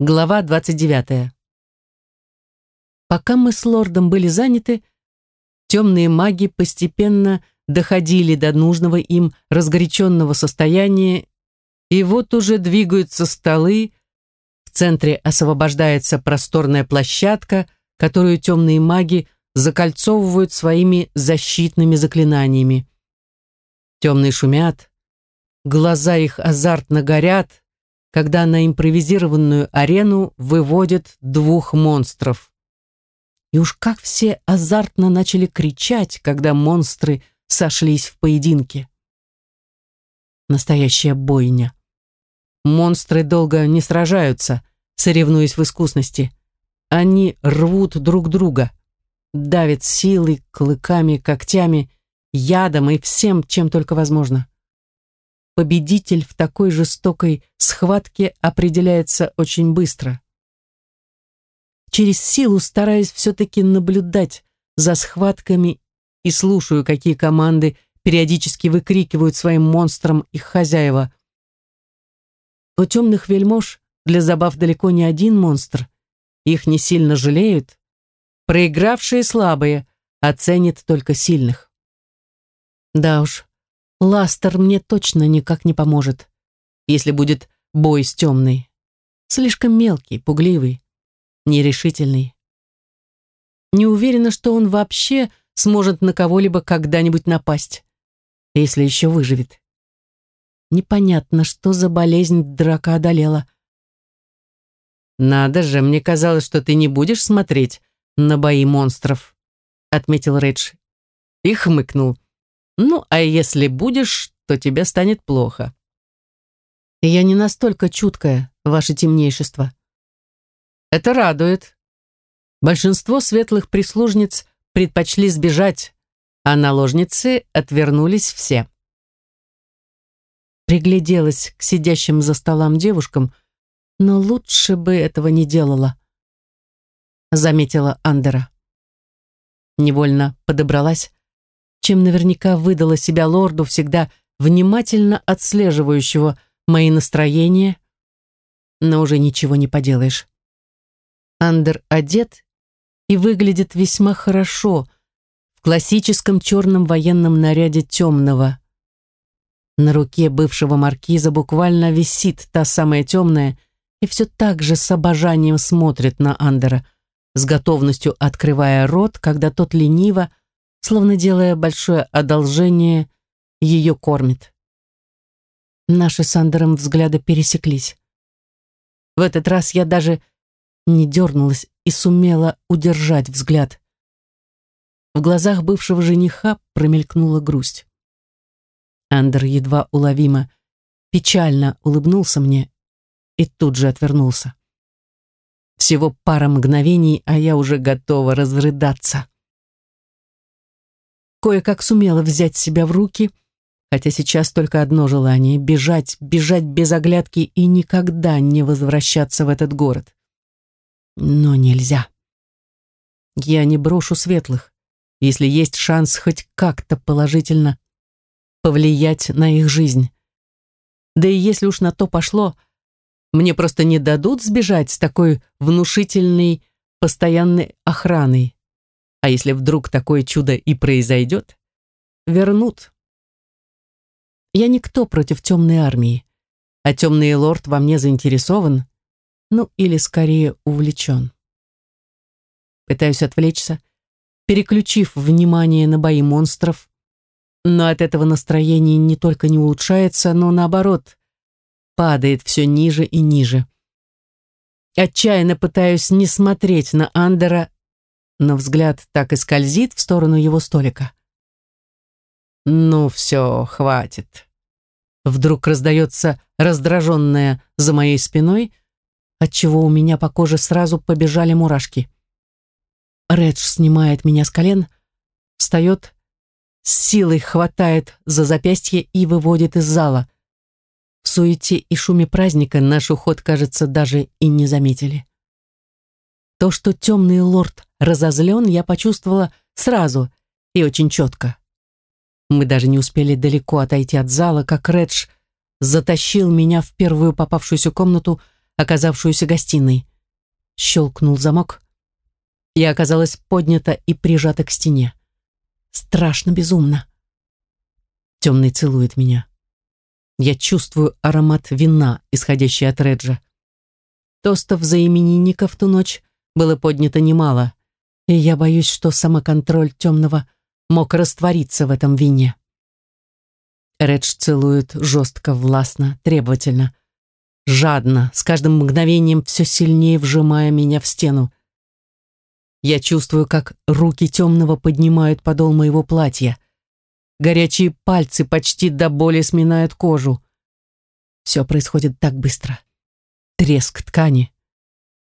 Глава 29. Пока мы с лордом были заняты, темные маги постепенно доходили до нужного им разгоряченного состояния, и вот уже двигаются столы, в центре освобождается просторная площадка, которую темные маги закольцовывают своими защитными заклинаниями. Темные шумят, глаза их азартно горят, когда на импровизированную арену выводят двух монстров. И уж как все азартно начали кричать, когда монстры сошлись в поединке. Настоящая бойня. Монстры долго не сражаются, соревнуясь в искусности. Они рвут друг друга, давят силой, клыками, когтями, ядом и всем, чем только возможно. Победитель в такой жестокой схватке определяется очень быстро. Через силу стараюсь все-таки наблюдать за схватками и слушаю, какие команды периодически выкрикивают своим монстрам их хозяева. У темных вельмож для забав далеко не один монстр. Их не сильно жалеют. Проигравшие слабые оценят только сильных. Да уж, Ластер мне точно никак не поможет, если будет бой с темной. Слишком мелкий, пугливый, нерешительный. Не уверена, что он вообще сможет на кого-либо когда-нибудь напасть, если еще выживет. Непонятно, что за болезнь драка одолела. «Надо же, мне казалось, что ты не будешь смотреть на бои монстров», отметил Редж и хмыкнул. «Ну, а если будешь, то тебе станет плохо». «Я не настолько чуткая, ваше темнейшество». «Это радует». Большинство светлых прислужниц предпочли сбежать, а наложницы отвернулись все. Пригляделась к сидящим за столом девушкам, но лучше бы этого не делала, заметила Андера. Невольно подобралась, чем наверняка выдала себя лорду, всегда внимательно отслеживающего мои настроения, но уже ничего не поделаешь. Андер одет и выглядит весьма хорошо в классическом черном военном наряде темного. На руке бывшего маркиза буквально висит та самая темная и все так же с обожанием смотрит на Андера, с готовностью открывая рот, когда тот лениво, словно делая большое одолжение, ее кормит. Наши с Андером взгляды пересеклись. В этот раз я даже не дернулась и сумела удержать взгляд. В глазах бывшего жениха промелькнула грусть. Андер едва уловимо, печально улыбнулся мне и тут же отвернулся. Всего пара мгновений, а я уже готова разрыдаться. Кое-как сумела взять себя в руки, хотя сейчас только одно желание — бежать, бежать без оглядки и никогда не возвращаться в этот город. Но нельзя. Я не брошу светлых, если есть шанс хоть как-то положительно повлиять на их жизнь. Да и если уж на то пошло, мне просто не дадут сбежать с такой внушительной постоянной охраной. А если вдруг такое чудо и произойдет, вернут. Я никто против темной армии, а темный лорд во мне заинтересован, ну или скорее увлечен. Пытаюсь отвлечься, переключив внимание на бои монстров, но от этого настроение не только не улучшается, но наоборот, падает все ниже и ниже. Отчаянно пытаюсь не смотреть на Андера, но взгляд так и скользит в сторону его столика. «Ну все, хватит». Вдруг раздается раздраженная за моей спиной – отчего у меня по коже сразу побежали мурашки. Редж снимает меня с колен, встает, с силой хватает за запястье и выводит из зала. В суете и шуме праздника наш уход, кажется, даже и не заметили. То, что темный лорд разозлен, я почувствовала сразу и очень четко. Мы даже не успели далеко отойти от зала, как Редж затащил меня в первую попавшуюся комнату, оказавшуюся гостиной. Щелкнул замок. Я оказалась поднята и прижата к стене. Страшно безумно. Темный целует меня. Я чувствую аромат вина, исходящий от Реджа. Тостов за именинника в ту ночь было поднято немало, и я боюсь, что самоконтроль темного мог раствориться в этом вине. Редж целует жестко, властно, требовательно, жадно, с каждым мгновением все сильнее вжимая меня в стену. Я чувствую, как руки темного поднимают подол моего платья. Горячие пальцы почти до боли сминают кожу. Все происходит так быстро. Треск ткани.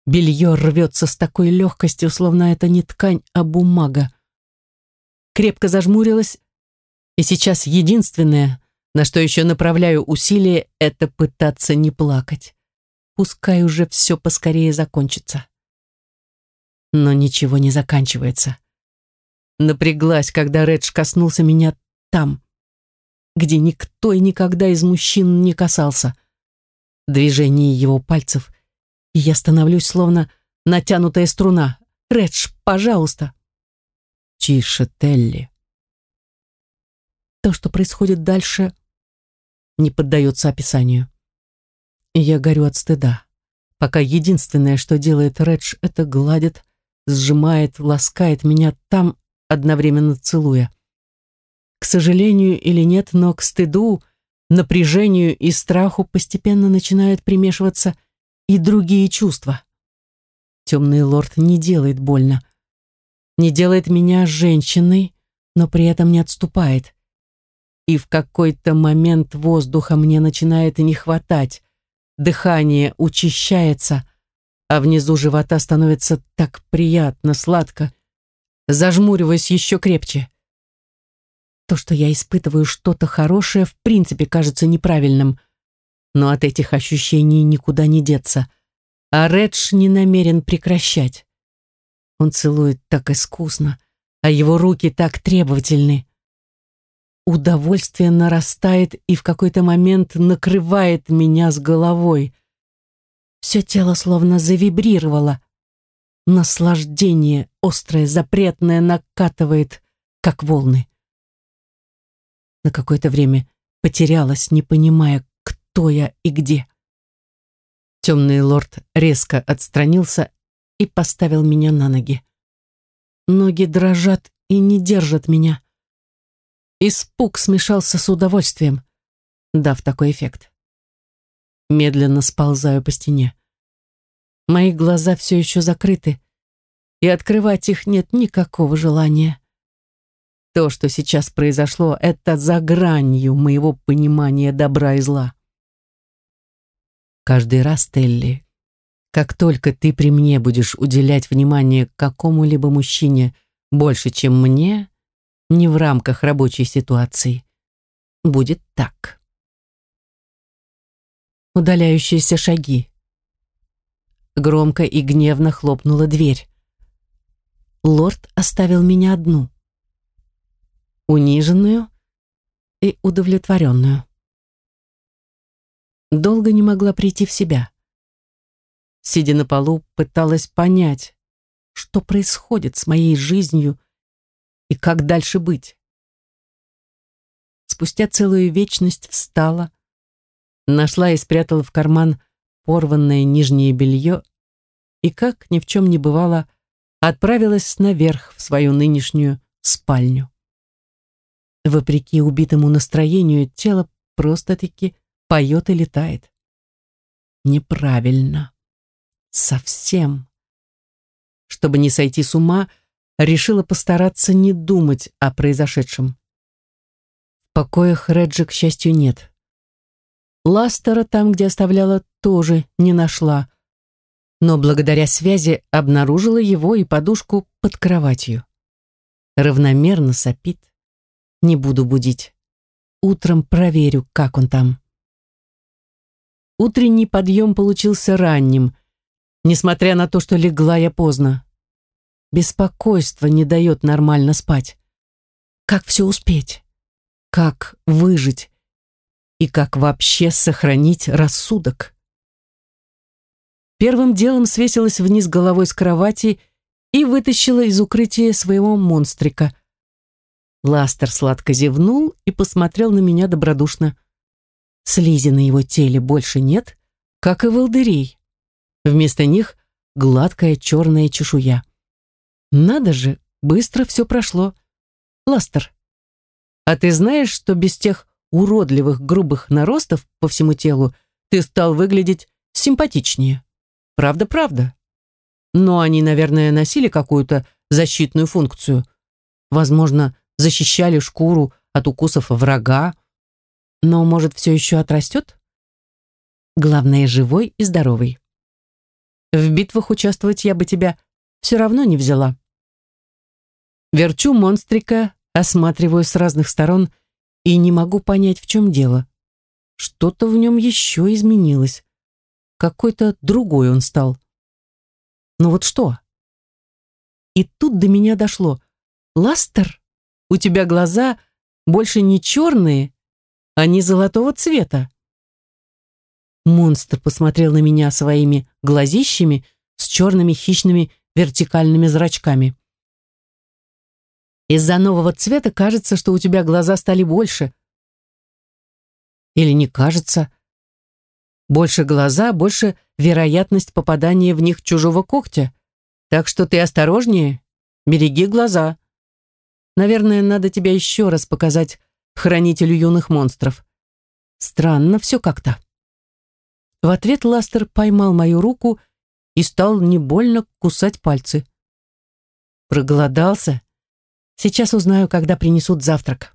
Белье рвется с такой легкостью, словно это не ткань, а бумага. Крепко зажмурилась, и сейчас единственное, на что еще направляю усилия, это пытаться не плакать. Пускай уже все поскорее закончится. Но ничего не заканчивается. Напряглась, когда Редж коснулся меня там, где никто и никогда из мужчин не касался. Движение его пальцев, и я становлюсь словно натянутая струна. «Редж, пожалуйста!» «Тише, Телли!» То, что происходит дальше, не поддается описанию. Я горю от стыда, пока единственное, что делает Редж, это гладит, сжимает, ласкает меня там, одновременно целуя. К сожалению или нет, но к стыду, напряжению и страху постепенно начинают примешиваться и другие чувства. Темный лорд не делает больно, не делает меня женщиной, но при этом не отступает и в какой-то момент воздуха мне начинает не хватать. Дыхание учащается, а внизу живота становится так приятно, сладко. Зажмуриваясь еще крепче. То, что я испытываю что-то хорошее, в принципе кажется неправильным, но от этих ощущений никуда не деться. А Редж не намерен прекращать. Он целует так искусно, а его руки так требовательны. Удовольствие нарастает и в какой-то момент накрывает меня с головой. Все тело словно завибрировало. Наслаждение, острое, запретное, накатывает, как волны. На какое-то время потерялась, не понимая, кто я и где. Темный лорд резко отстранился и поставил меня на ноги. Ноги дрожат и не держат меня. Испуг смешался с удовольствием, дав такой эффект. Медленно сползаю по стене. Мои глаза все еще закрыты, и открывать их нет никакого желания. То, что сейчас произошло, это за гранью моего понимания добра и зла. Каждый раз, Телли, как только ты при мне будешь уделять внимание какому-либо мужчине больше, чем мне, не в рамках рабочей ситуации. Будет так. Удаляющиеся шаги. Громко и гневно хлопнула дверь. Лорд оставил меня одну. Униженную и удовлетворенную. Долго не могла прийти в себя. Сидя на полу, пыталась понять, что происходит с моей жизнью и как дальше быть. Спустя целую вечность встала, нашла и спрятала в карман порванное нижнее белье и, как ни в чем не бывало, отправилась наверх в свою нынешнюю спальню. Вопреки убитому настроению, тело просто-таки поет и летает. Неправильно. Совсем. Чтобы не сойти с ума, решила постараться не думать о произошедшем. В покоях Реджи, к счастью, нет. Ластера там, где оставляла, тоже не нашла, но благодаря связи обнаружила его и подушку под кроватью. Равномерно сопит. Не буду будить. Утром проверю, как он там. Утренний подъем получился ранним, несмотря на то, что легла я поздно. Беспокойство не дает нормально спать. Как все успеть? Как выжить? И как вообще сохранить рассудок? первым делом свесилась вниз головой с кровати и вытащила из укрытия своего монстрика. Ластер сладко зевнул и посмотрел на меня добродушно. Слизи на его теле больше нет, как и волдырей. Вместо них гладкая черная чешуя. Надо же, быстро все прошло. Ластер, а ты знаешь, что без тех уродливых грубых наростов по всему телу ты стал выглядеть симпатичнее? Правда-правда. Но они, наверное, носили какую-то защитную функцию. Возможно, защищали шкуру от укусов врага. Но, может, все еще отрастет? Главное, живой и здоровый. В битвах участвовать я бы тебя все равно не взяла. Верчу монстрика, осматриваю с разных сторон и не могу понять, в чем дело. Что-то в нем еще изменилось. Какой-то другой он стал. Но вот что? И тут до меня дошло. Ластер, у тебя глаза больше не черные, они золотого цвета. Монстр посмотрел на меня своими глазищами с черными хищными вертикальными зрачками. Из-за нового цвета кажется, что у тебя глаза стали больше. Или не кажется. Больше глаза, больше вероятность попадания в них чужого когтя. Так что ты осторожнее, береги глаза. Наверное, надо тебя еще раз показать хранителю юных монстров. Странно все как-то. В ответ Ластер поймал мою руку и стал не больно кусать пальцы. Проголодался? Сейчас узнаю, когда принесут завтрак.